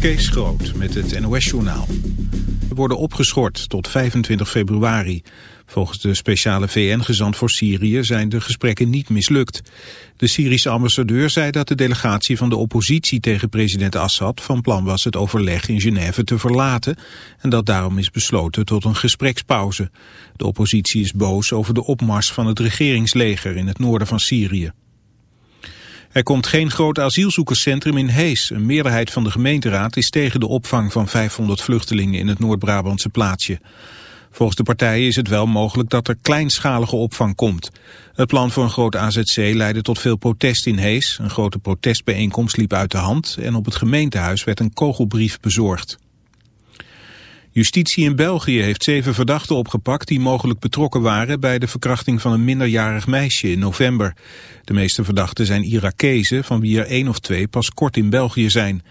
Kees Groot met het NOS-journaal. Worden opgeschort tot 25 februari. Volgens de speciale VN-gezant voor Syrië zijn de gesprekken niet mislukt. De Syrische ambassadeur zei dat de delegatie van de oppositie tegen president Assad van plan was het overleg in Genève te verlaten en dat daarom is besloten tot een gesprekspauze. De oppositie is boos over de opmars van het regeringsleger in het noorden van Syrië. Er komt geen groot asielzoekerscentrum in Hees. Een meerderheid van de gemeenteraad is tegen de opvang van 500 vluchtelingen in het Noord-Brabantse plaatsje. Volgens de partijen is het wel mogelijk dat er kleinschalige opvang komt. Het plan voor een groot AZC leidde tot veel protest in Hees. Een grote protestbijeenkomst liep uit de hand en op het gemeentehuis werd een kogelbrief bezorgd. Justitie in België heeft zeven verdachten opgepakt die mogelijk betrokken waren bij de verkrachting van een minderjarig meisje in november. De meeste verdachten zijn Irakezen, van wie er één of twee pas kort in België zijn.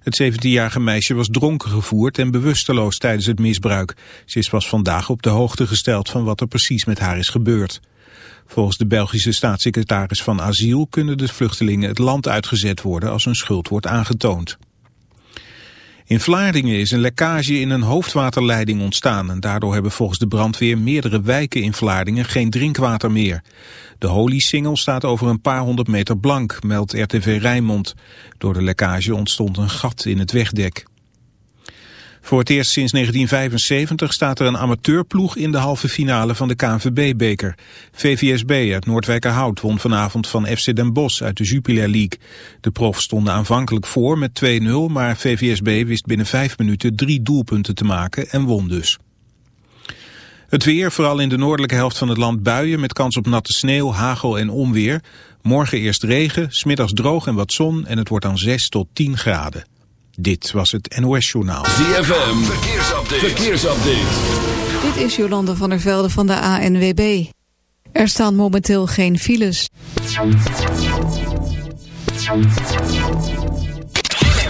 Het 17-jarige meisje was dronken gevoerd en bewusteloos tijdens het misbruik. Ze is pas vandaag op de hoogte gesteld van wat er precies met haar is gebeurd. Volgens de Belgische staatssecretaris van Asiel kunnen de vluchtelingen het land uitgezet worden als hun schuld wordt aangetoond. In Vlaardingen is een lekkage in een hoofdwaterleiding ontstaan en daardoor hebben volgens de brandweer meerdere wijken in Vlaardingen geen drinkwater meer. De Holy-singel staat over een paar honderd meter blank, meldt RTV Rijnmond. Door de lekkage ontstond een gat in het wegdek. Voor het eerst sinds 1975 staat er een amateurploeg in de halve finale van de KNVB-beker. VVSB uit Noordwijkerhout won vanavond van FC Den Bosch uit de Jupiler League. De profs stonden aanvankelijk voor met 2-0, maar VVSB wist binnen vijf minuten drie doelpunten te maken en won dus. Het weer, vooral in de noordelijke helft van het land buien met kans op natte sneeuw, hagel en onweer. Morgen eerst regen, smiddags droog en wat zon en het wordt dan 6 tot 10 graden. Dit was het NOS Journaal. ZFM, verkeersupdate. verkeersupdate. Dit is Jolande van der Velde van de ANWB. Er staan momenteel geen files.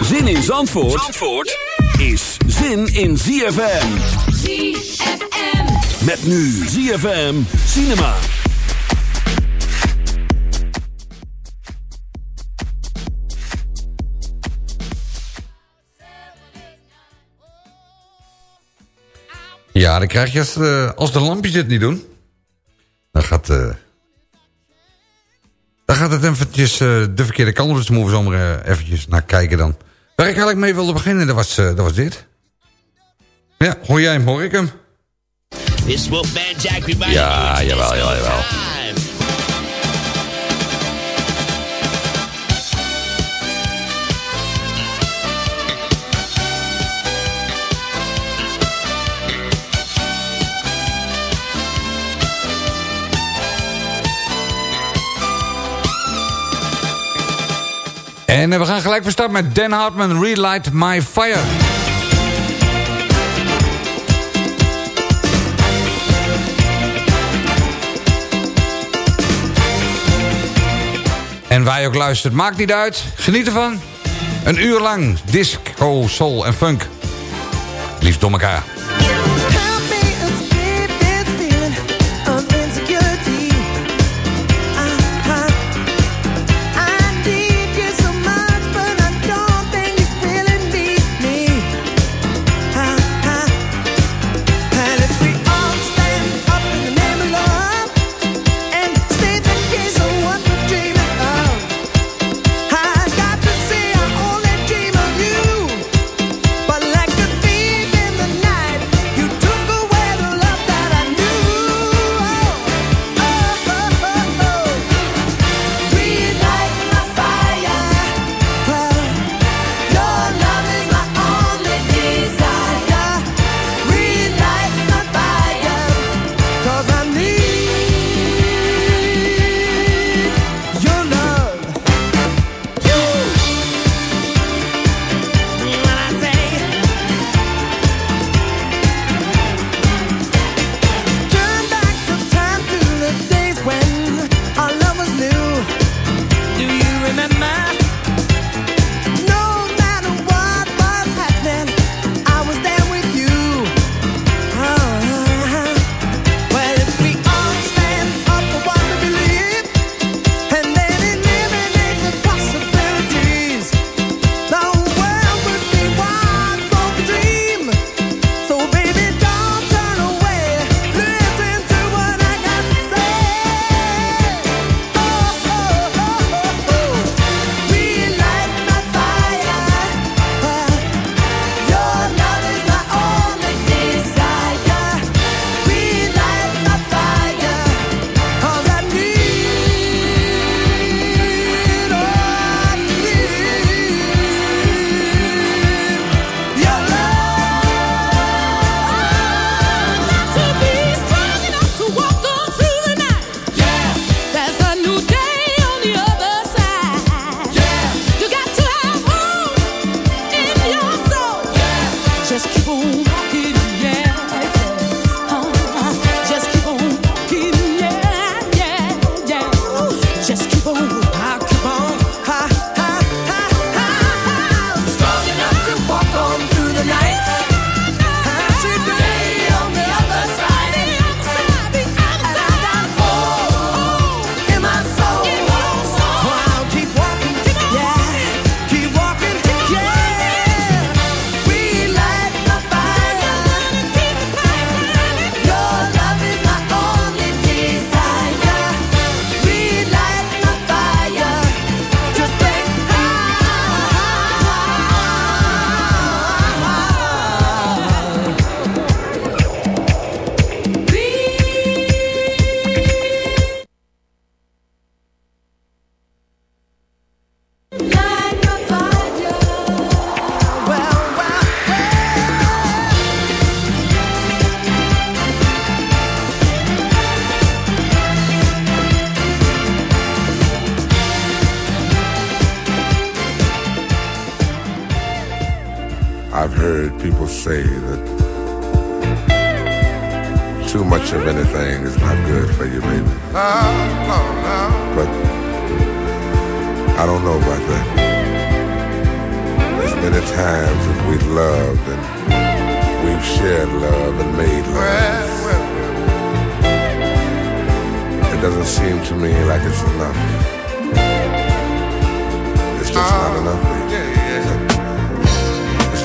Zin in Zandvoort, Zandvoort is zin in ZFM. ZFM. Met nu ZFM Cinema. Ja, dan krijg je als, uh, als de lampjes het niet doen. Dan gaat, uh, dan gaat het eventjes uh, de verkeerde kant op. Dus moeten we zomaar eventjes naar kijken dan. Waar ik eigenlijk mee wilde beginnen, dat was, dat was dit. Ja, hoor jij hem, hoor ik hem? Ja, jawel, jawel, jawel. En we gaan gelijk van start met Dan Hartman, Relight My Fire. En waar ook luistert, maakt niet uit. Geniet ervan. Een uur lang disco, soul en funk. Liefst door elkaar.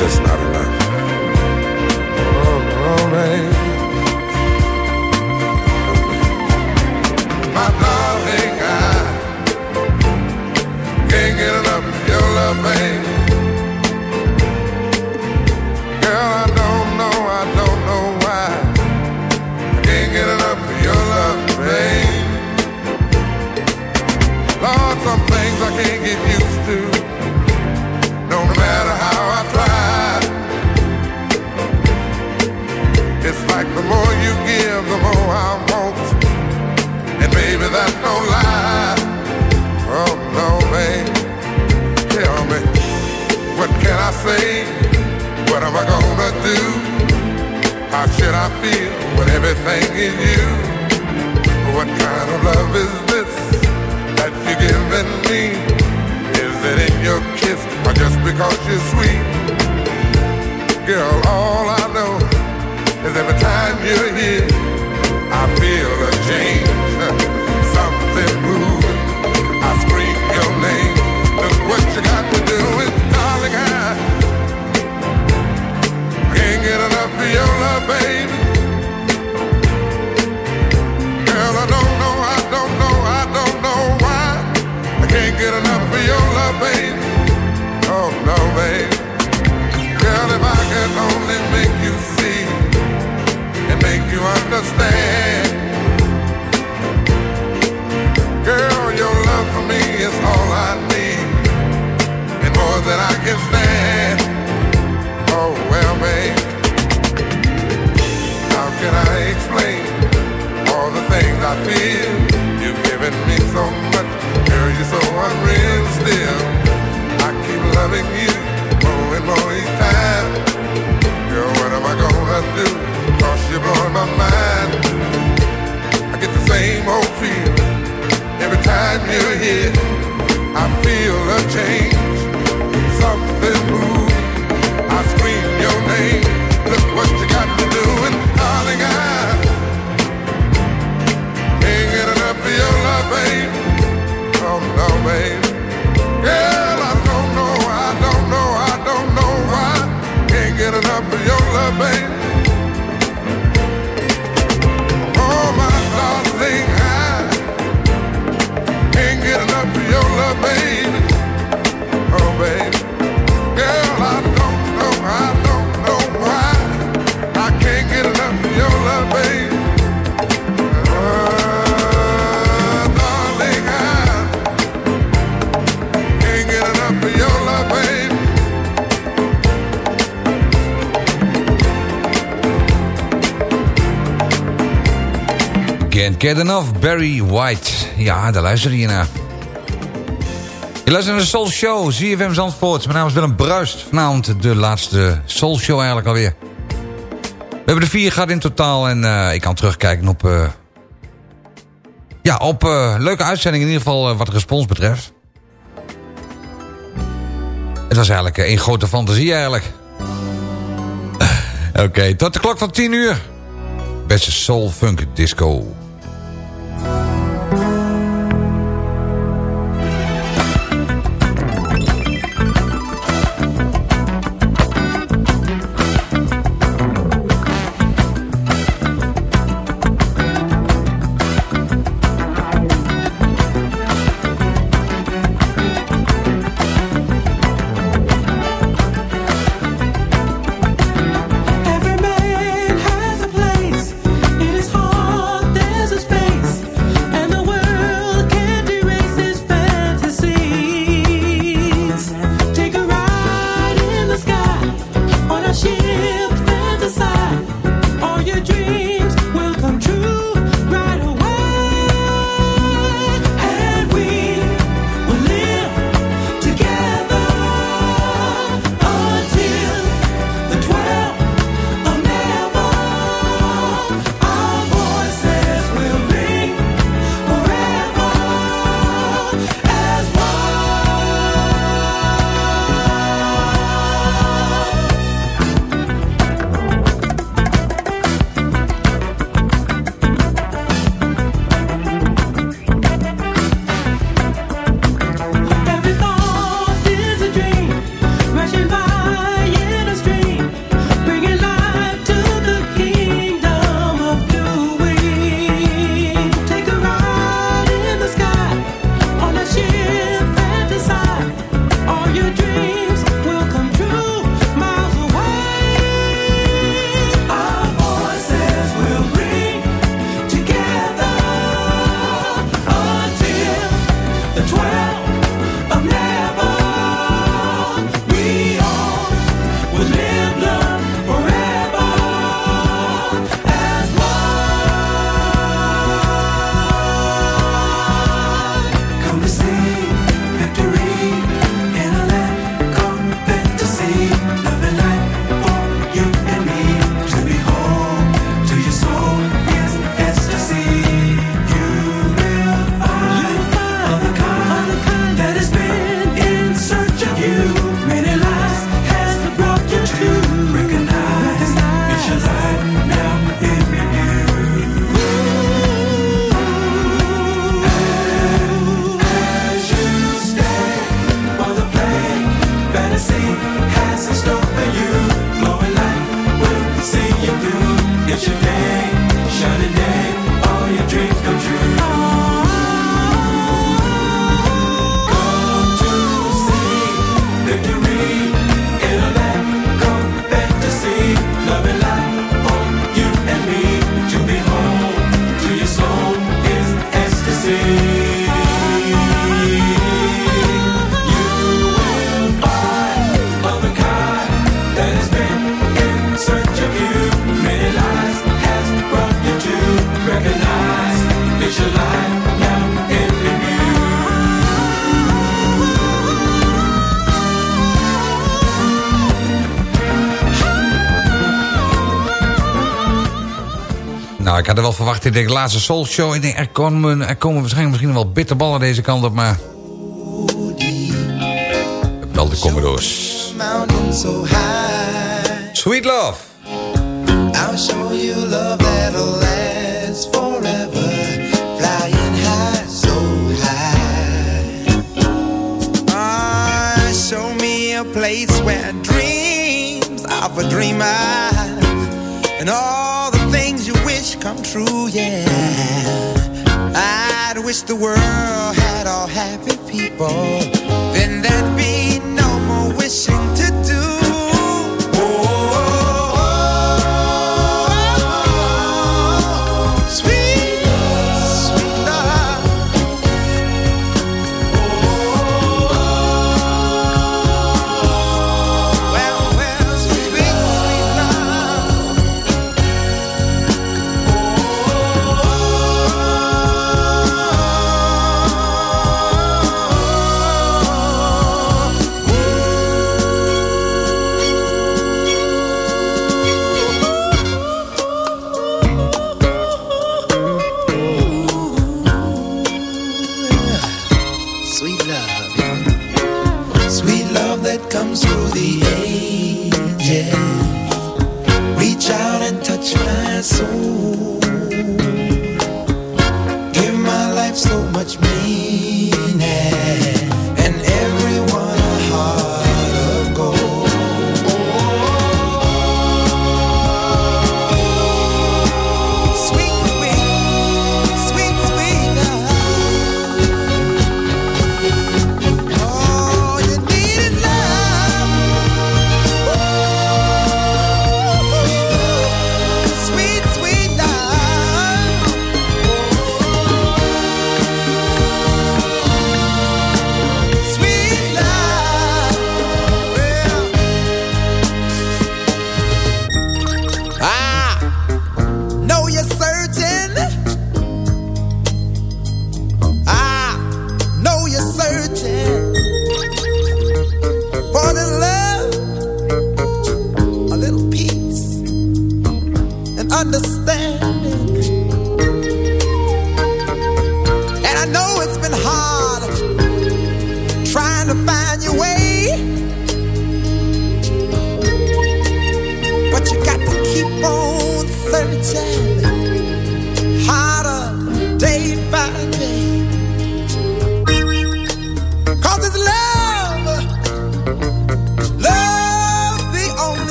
just not I feel. You've given me so much, girl, you're so unreal still. I keep loving you more and more each time. Girl, what am I gonna do? Cause you're blowing my mind. I get the same old feel every time you're here. I feel a change, something moves. baby. Get Enough, Barry White. Ja, daar luister je naar. Je luistert naar de Soul Show, ZFM Zandvoort. Mijn naam is Willem Bruist. Vanavond de laatste Soul Show eigenlijk alweer. We hebben er vier gehad in totaal. En eh, ik kan terugkijken op... Eh, ja, op eh, leuke uitzendingen. In ieder geval wat de respons betreft. Het was eigenlijk een grote fantasie eigenlijk. Oké, tot de klok van 10 uur. Beste Soul Funk Disco. Verwacht. Ik denk, laatste Soul Show. Ik denk, er komen, er komen waarschijnlijk misschien wel bitterballen deze kant op, maar... Wel de Commodores. Sweet Love. I'll show you love that'll last forever. Flying high, so high. Ah, show me a place where dreams of a dreamer. And all the things you wish come true, yeah. I'd wish the world had all happy people. Then that'd be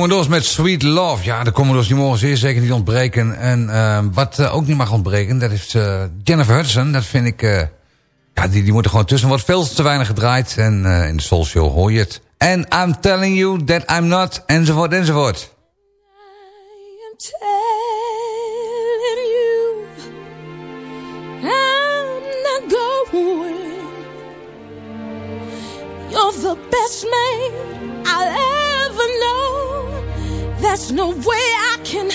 Commodores met Sweet Love. Ja, de Commodores die mogen zeer zeker niet ontbreken. En uh, wat uh, ook niet mag ontbreken, dat is uh, Jennifer Hudson. Dat vind ik... ja, die, die moeten gewoon tussen. wordt veel te weinig gedraaid. En in de Soul Show hoor je het. En I'm telling you that I'm not. Enzovoort, enzovoort. You're the best man I'll ever. There's no way I can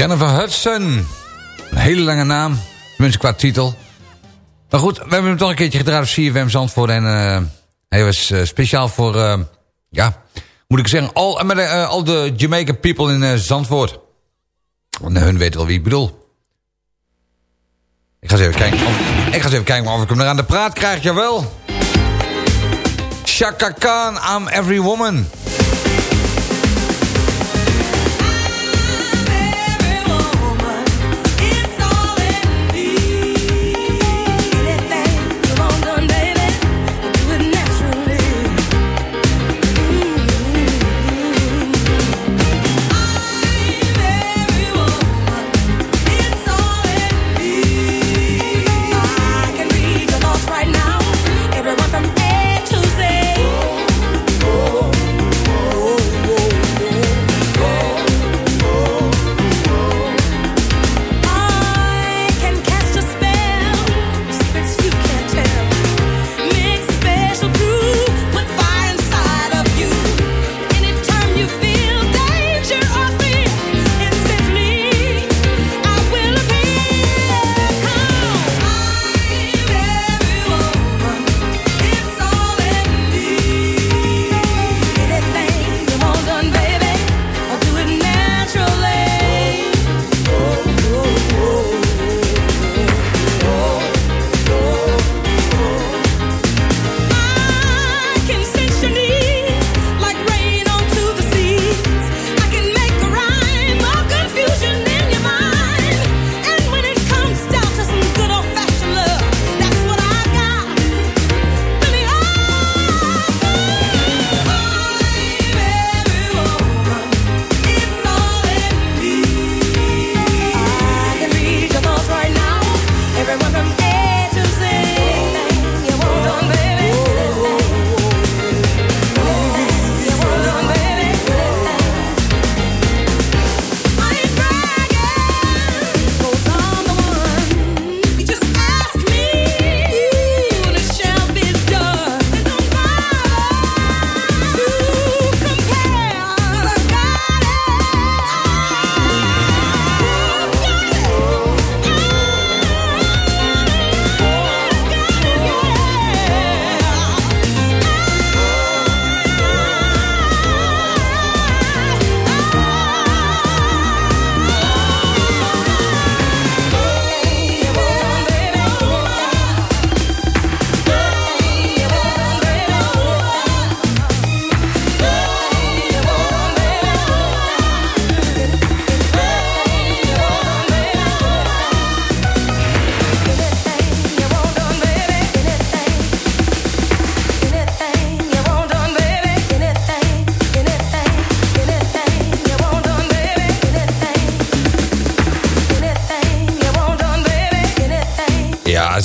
Jennifer Hudson. Een hele lange naam. Tenminste qua titel. Maar goed, we hebben hem toch een keertje gedraaid op CFM Zandvoort. En uh, hij was uh, speciaal voor, uh, ja, moet ik zeggen, al, met, al de Jamaican people in Zandvoort. Want hun weten wel wie ik bedoel. Ik ga eens even kijken of, ik ga eens even kijken of ik hem er aan de praat krijg, jawel. Shaka Khan, I'm Every Woman.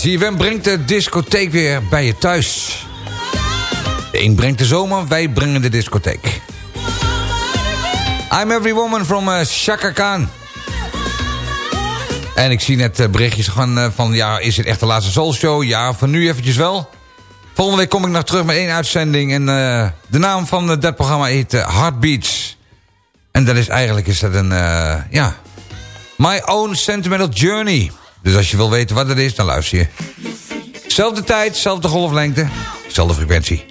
CFM brengt de discotheek weer bij je thuis. De een brengt de zomer, wij brengen de discotheek. I'm Every Woman from uh, Shaka Khan. En ik zie net uh, berichtjes van, uh, van... ja, is het echt de laatste Soul Show? Ja, van nu eventjes wel. Volgende week kom ik nog terug met één uitzending. En de naam van dat programma heet Heartbeats. En dat is eigenlijk is dat een... ja, My Own Sentimental Journey... Dus als je wil weten wat het is, dan luister je. Zelfde tijd, zelfde golflengte, zelfde frequentie.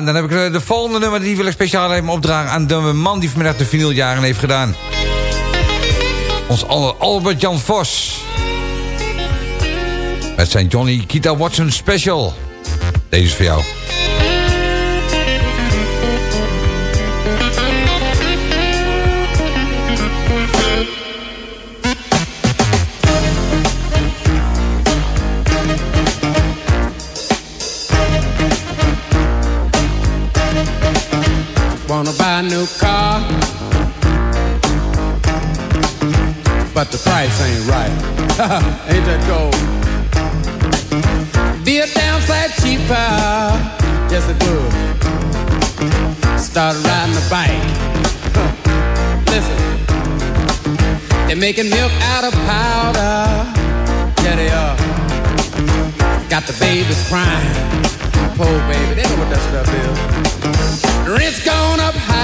En dan heb ik eh, de volgende nummer die wil ik speciaal even opdragen... aan de man die vanmiddag de vinyljaren heeft gedaan. Ons Albert Jan Vos. Met zijn Johnny Kita Watson Special. Deze is voor jou. New car, but the price ain't right. ain't that cold? Be a damn sight cheaper, yes it would. Start riding a bike. Listen, they're making milk out of powder. Yeah, they are. Got the babies crying. Poor baby, they know what that stuff is. Rent's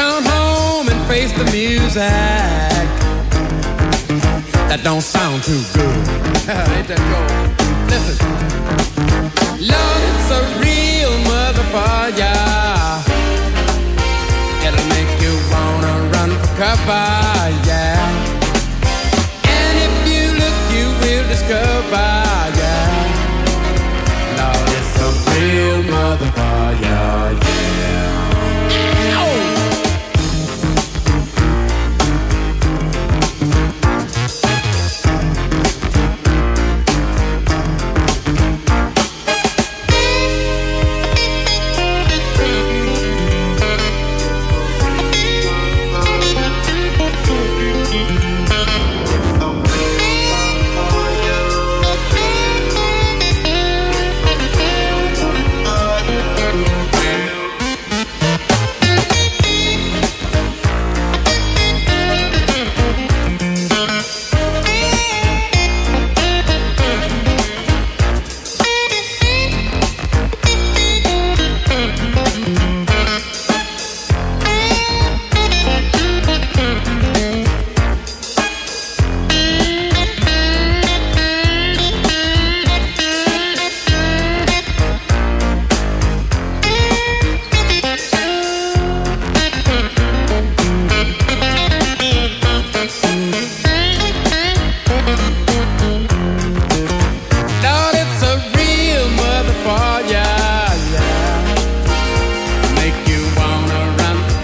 Gone home and face the music. That don't sound too good. Ain't that cold? Listen. Lord, it's a real motherfucker. It'll make you wanna run for cover, yeah. And if you look, you will discover, yeah Love is a real motherfucker,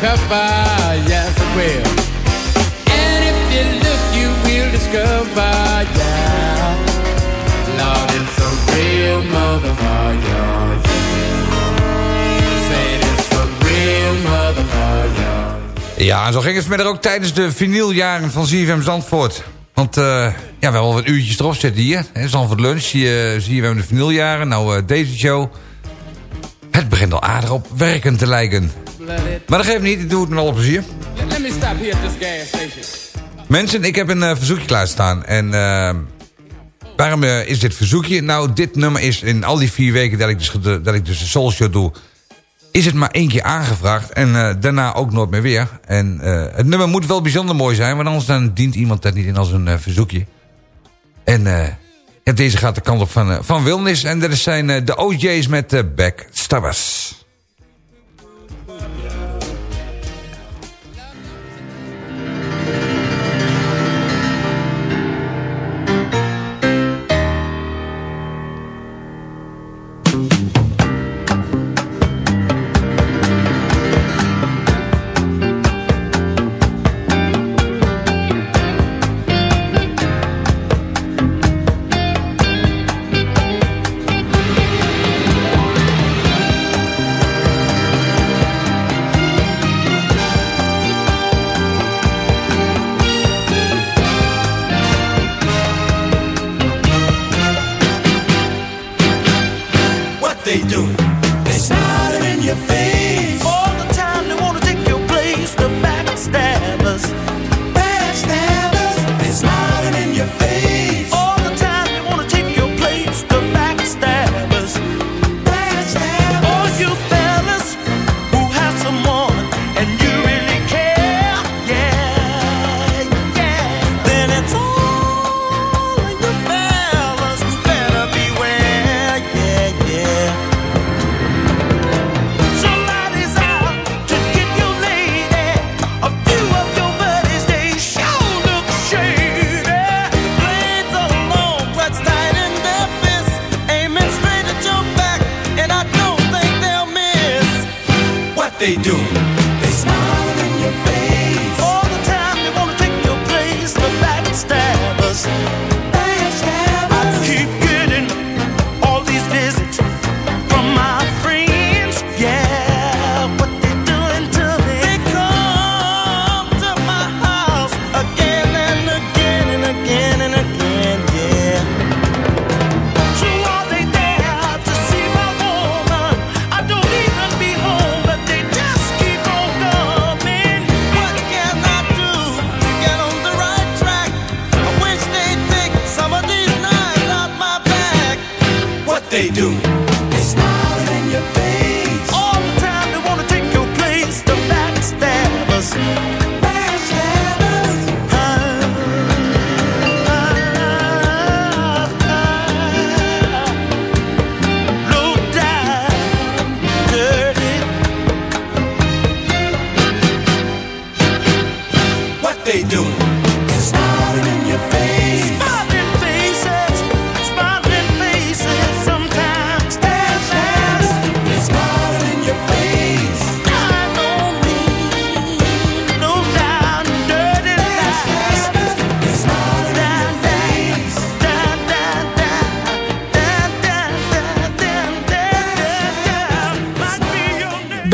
cover, yes it will. And if you look, you will discover, yeah. Lord, it's a real motherfucker, yeah. Real motherfucker. Ja, en zo ging het verder ook tijdens de vinyljaren van ZFM Zandvoort. Want uh, ja, we hebben al wat uurtjes erop zitten hier. Hè, Zandvoort Lunch, zie je in de vinyljaren. Nou, uh, deze show. Het begint al aardig op werken te lijken. Maar dat geeft niet, ik doe het met alle plezier. Let me stop here at this gas station. Mensen, ik heb een uh, verzoekje klaarstaan. En waarom is dit verzoekje? Nou, dit nummer is in al die vier weken dat ik dus, dat ik dus de Soul Show doe is het maar één keer aangevraagd. En daarna ook nooit meer weer. En het nummer moet wel bijzonder mooi zijn. Want anders dan dient iemand dat niet in als een verzoekje. En ja, deze gaat de kant op van, van Wilnis. En dat zijn de OJ's met de Backstabbers.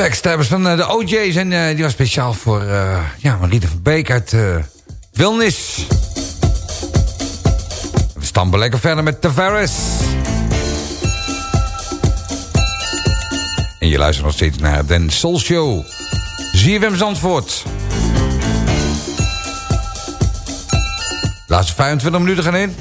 Backstabbers van uh, de OJ's. En uh, die was speciaal voor uh, ja, van Beek uit Wilnis. We stampen lekker verder met Tavares. En je luistert nog steeds naar Den Soul Show. ZFM Zandvoort. Laatste 25 minuten gaan in.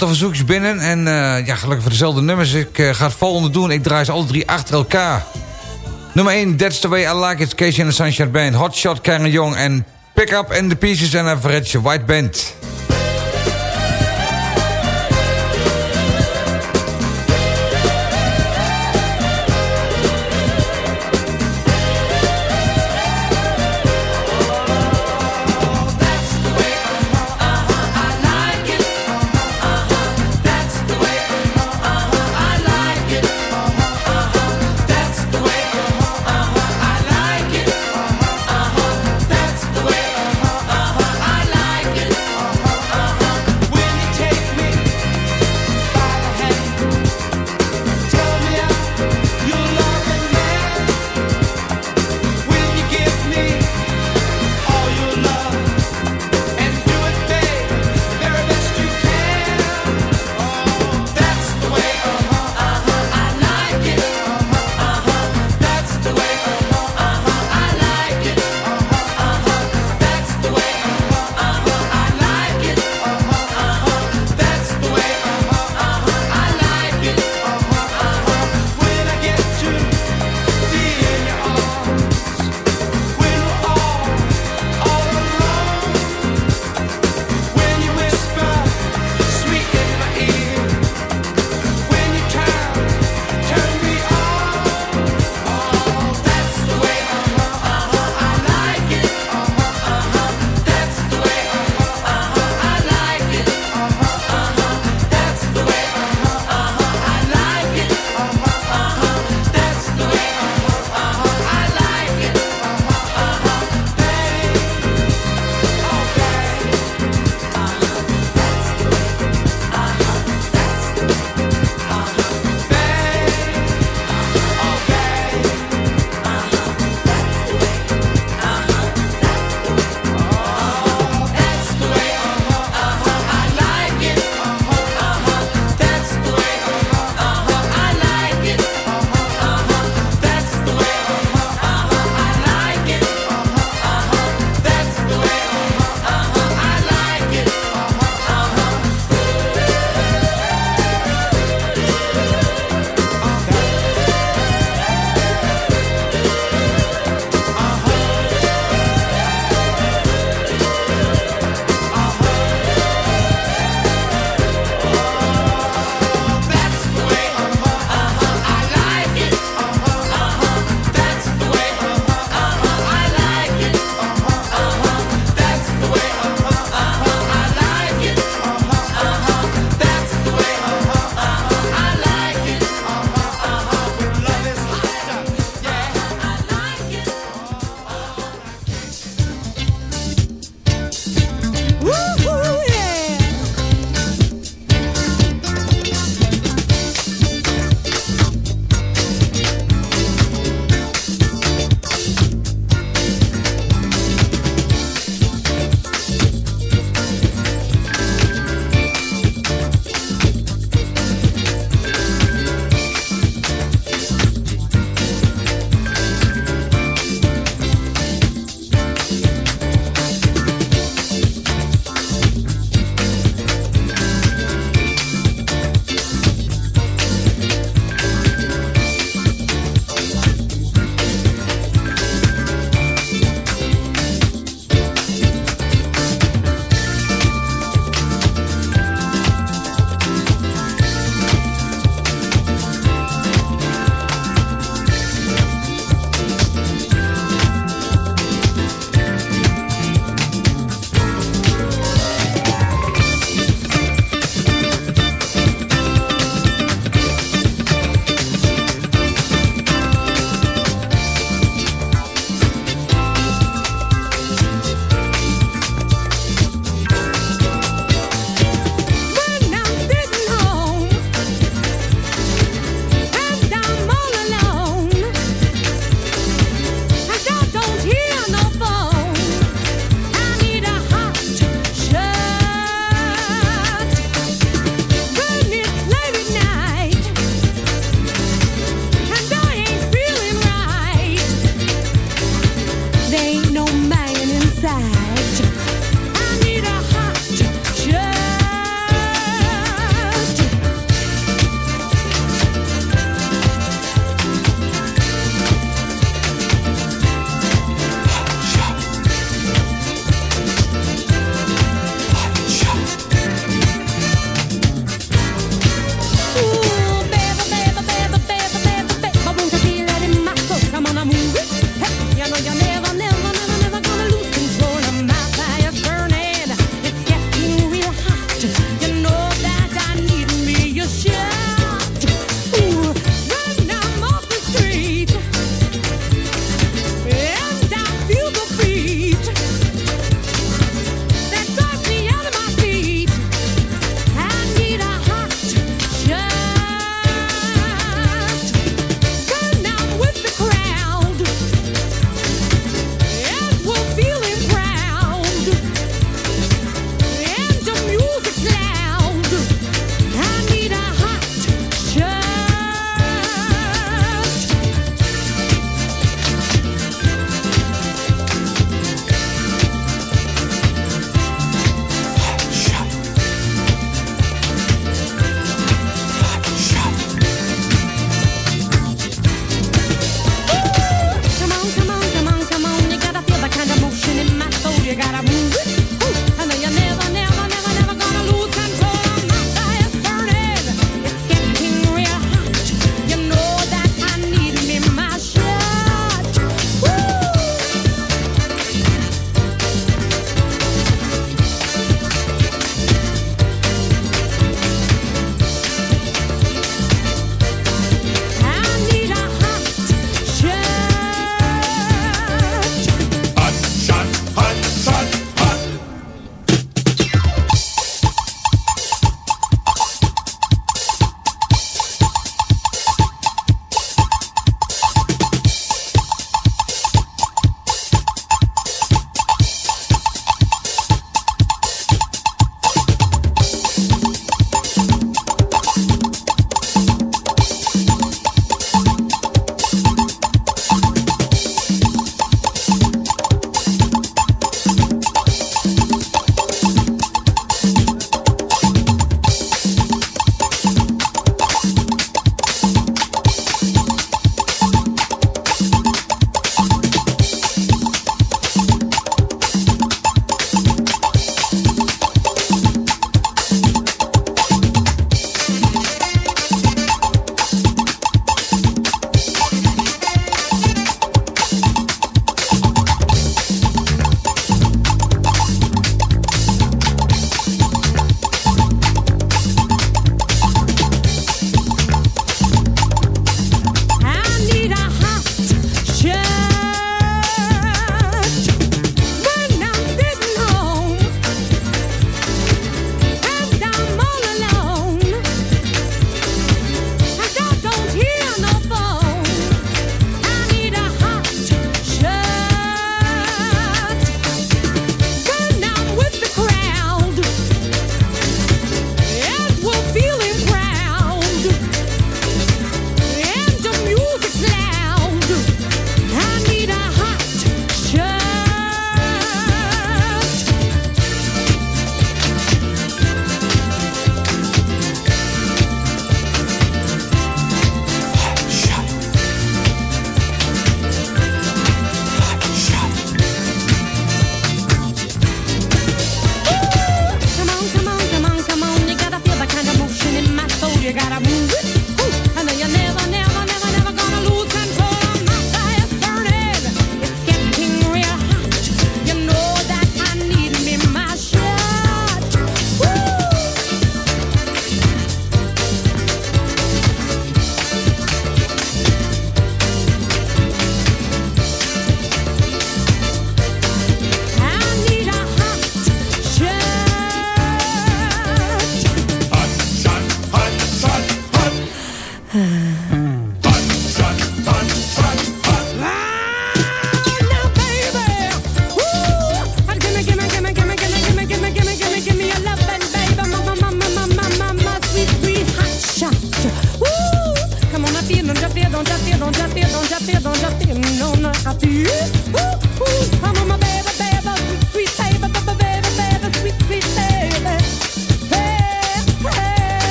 Aantal verzoekjes binnen. En uh, ja, gelukkig voor dezelfde nummers. Ik uh, ga het volgende doen. Ik draai ze alle drie achter elkaar. Nummer 1, That's the Way I Like It. Casey and the Sunshine Band. Hotshot, Karen Young en Pick Up and the Pieces en een White Band.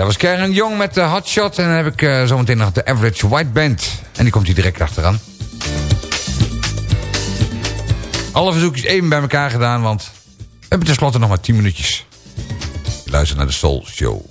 Dat was Karen Jong met de Hot Shot. En dan heb ik uh, zometeen nog de Average White Band. En die komt hier direct achteraan. Alle verzoekjes even bij elkaar gedaan, want we hebben tenslotte nog maar 10 minuutjes. Luister naar de Soul Show.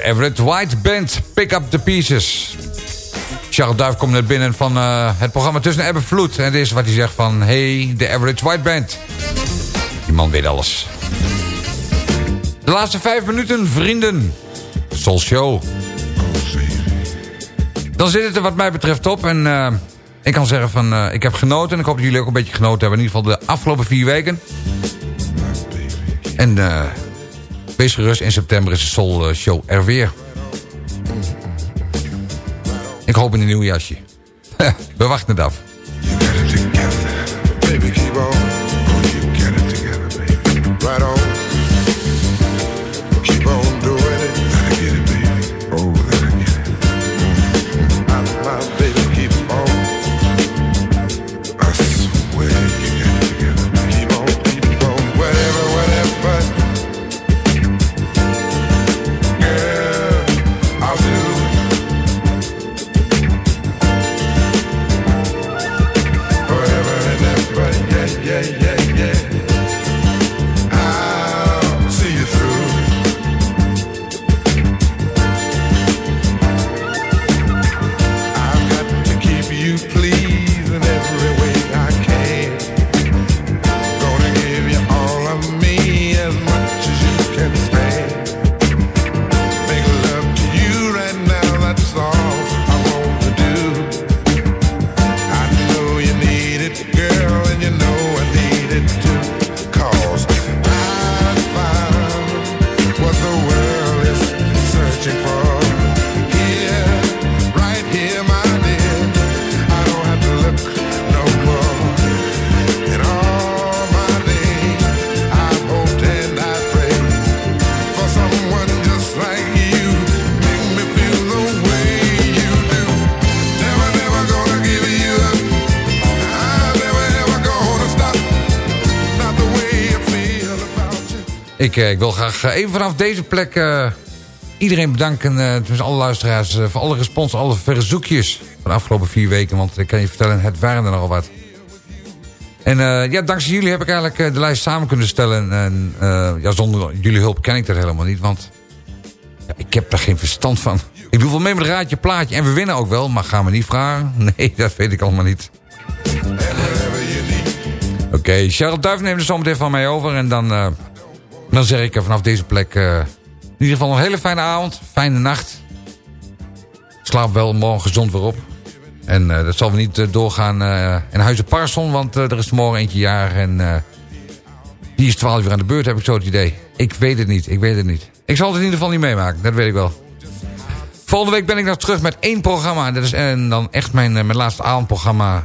De Everett White Band, Pick Up The Pieces. Charles Duif komt net binnen van uh, het programma Tussen Ebb en Vloed. En dit is wat hij zegt van... Hey, de Average White Band. Die man weet alles. De laatste vijf minuten, vrienden. Soul Show. Dan zit het er wat mij betreft op. En uh, ik kan zeggen van... Uh, ik heb genoten. En ik hoop dat jullie ook een beetje genoten hebben. In ieder geval de afgelopen vier weken. En uh, wees gerust. In september is de Soul Show er weer. Ik hoop in een nieuw jasje. We wachten het af. Ik, eh, ik wil graag eh, even vanaf deze plek eh, iedereen bedanken. eh tenminste alle luisteraars voor alle respons, alle verzoekjes van de afgelopen vier weken. Want ik kan je vertellen, het waren er nogal wat. En ja, dankzij jullie heb ik eigenlijk de lijst samen kunnen stellen. En ja, zonder jullie hulp ken ik dat helemaal niet. Want ja, ik heb daar geen verstand van. Ik doe wel mee met een raadje plaatje. En we winnen ook wel, maar gaan we niet vragen? Nee, dat weet ik allemaal niet. Oké, Charles Duif neemt er zometeen van mij over. En dan, dan zeg ik vanaf deze plek... eh, in ieder geval een hele fijne avond. Fijne nacht. Slaap wel morgen gezond weer op. En eh, dat zal we niet eh, doorgaan in Huizen Parson. Want er is morgen eentje jaar. En die is 12 uur aan de beurt, heb ik zo het idee. Ik weet het niet, ik weet het niet. Ik zal het in ieder geval niet meemaken, dat weet ik wel. Volgende week ben ik nog terug met één programma. Dat is en dan echt mijn, mijn laatste avondprogramma.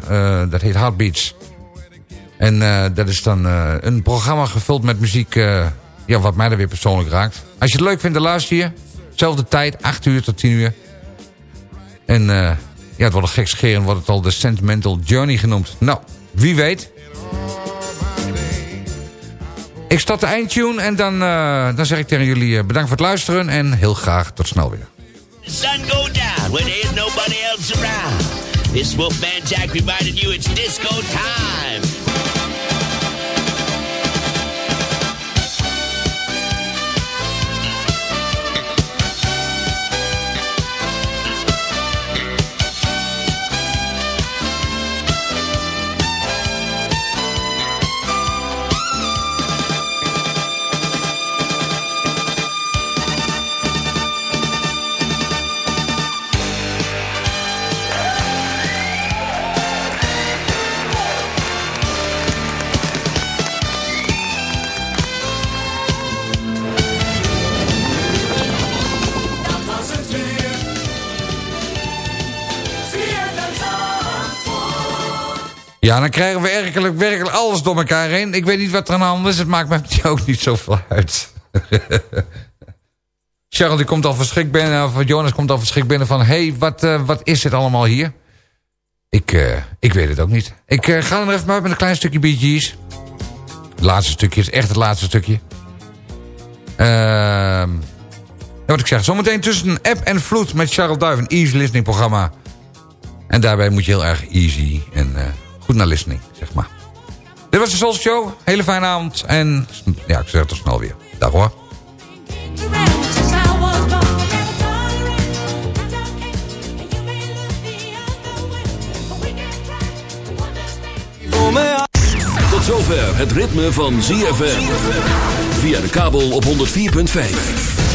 dat heet Heartbeats. En dat is dan een programma gevuld met muziek... ja, wat mij er weer persoonlijk raakt. Als je het leuk vindt, dan luister je. Zelfde tijd, 8 uur tot 10 uur. En eh, ja, het wordt een gek scheren, wordt het al de Sentimental Journey genoemd. Nou, wie weet. Ik start de eindtune en dan, eh, dan zeg ik tegen jullie eh, bedankt voor het luisteren. En heel graag tot snel weer. Sun go down else around. This Jack reminded you it's disco time. Ja, dan krijgen we werkelijk, werkelijk alles door elkaar heen. Ik weet niet wat er aan de hand is. Het maakt me ook niet zoveel uit. Charles die komt al verschrikt binnen. Of Jonas komt al verschrikt binnen van... Hey, wat, eh, wat is dit allemaal hier? Ik, eh, ik weet het ook niet. Ik eh, ga er even uit met een klein stukje Bee. Het laatste stukje is echt het laatste stukje. Ehm... Wat ik zeg, zometeen tussen app en vloed met Charles Duif, een easy listening programma. En daarbij moet je heel erg easy en goed naar listening, zeg maar. Dit was de Soul Show. Hele fijne avond. En ja, ik zeg het al snel weer. Dag hoor. Tot zover het ritme van ZFM. Via de kabel op 104.5.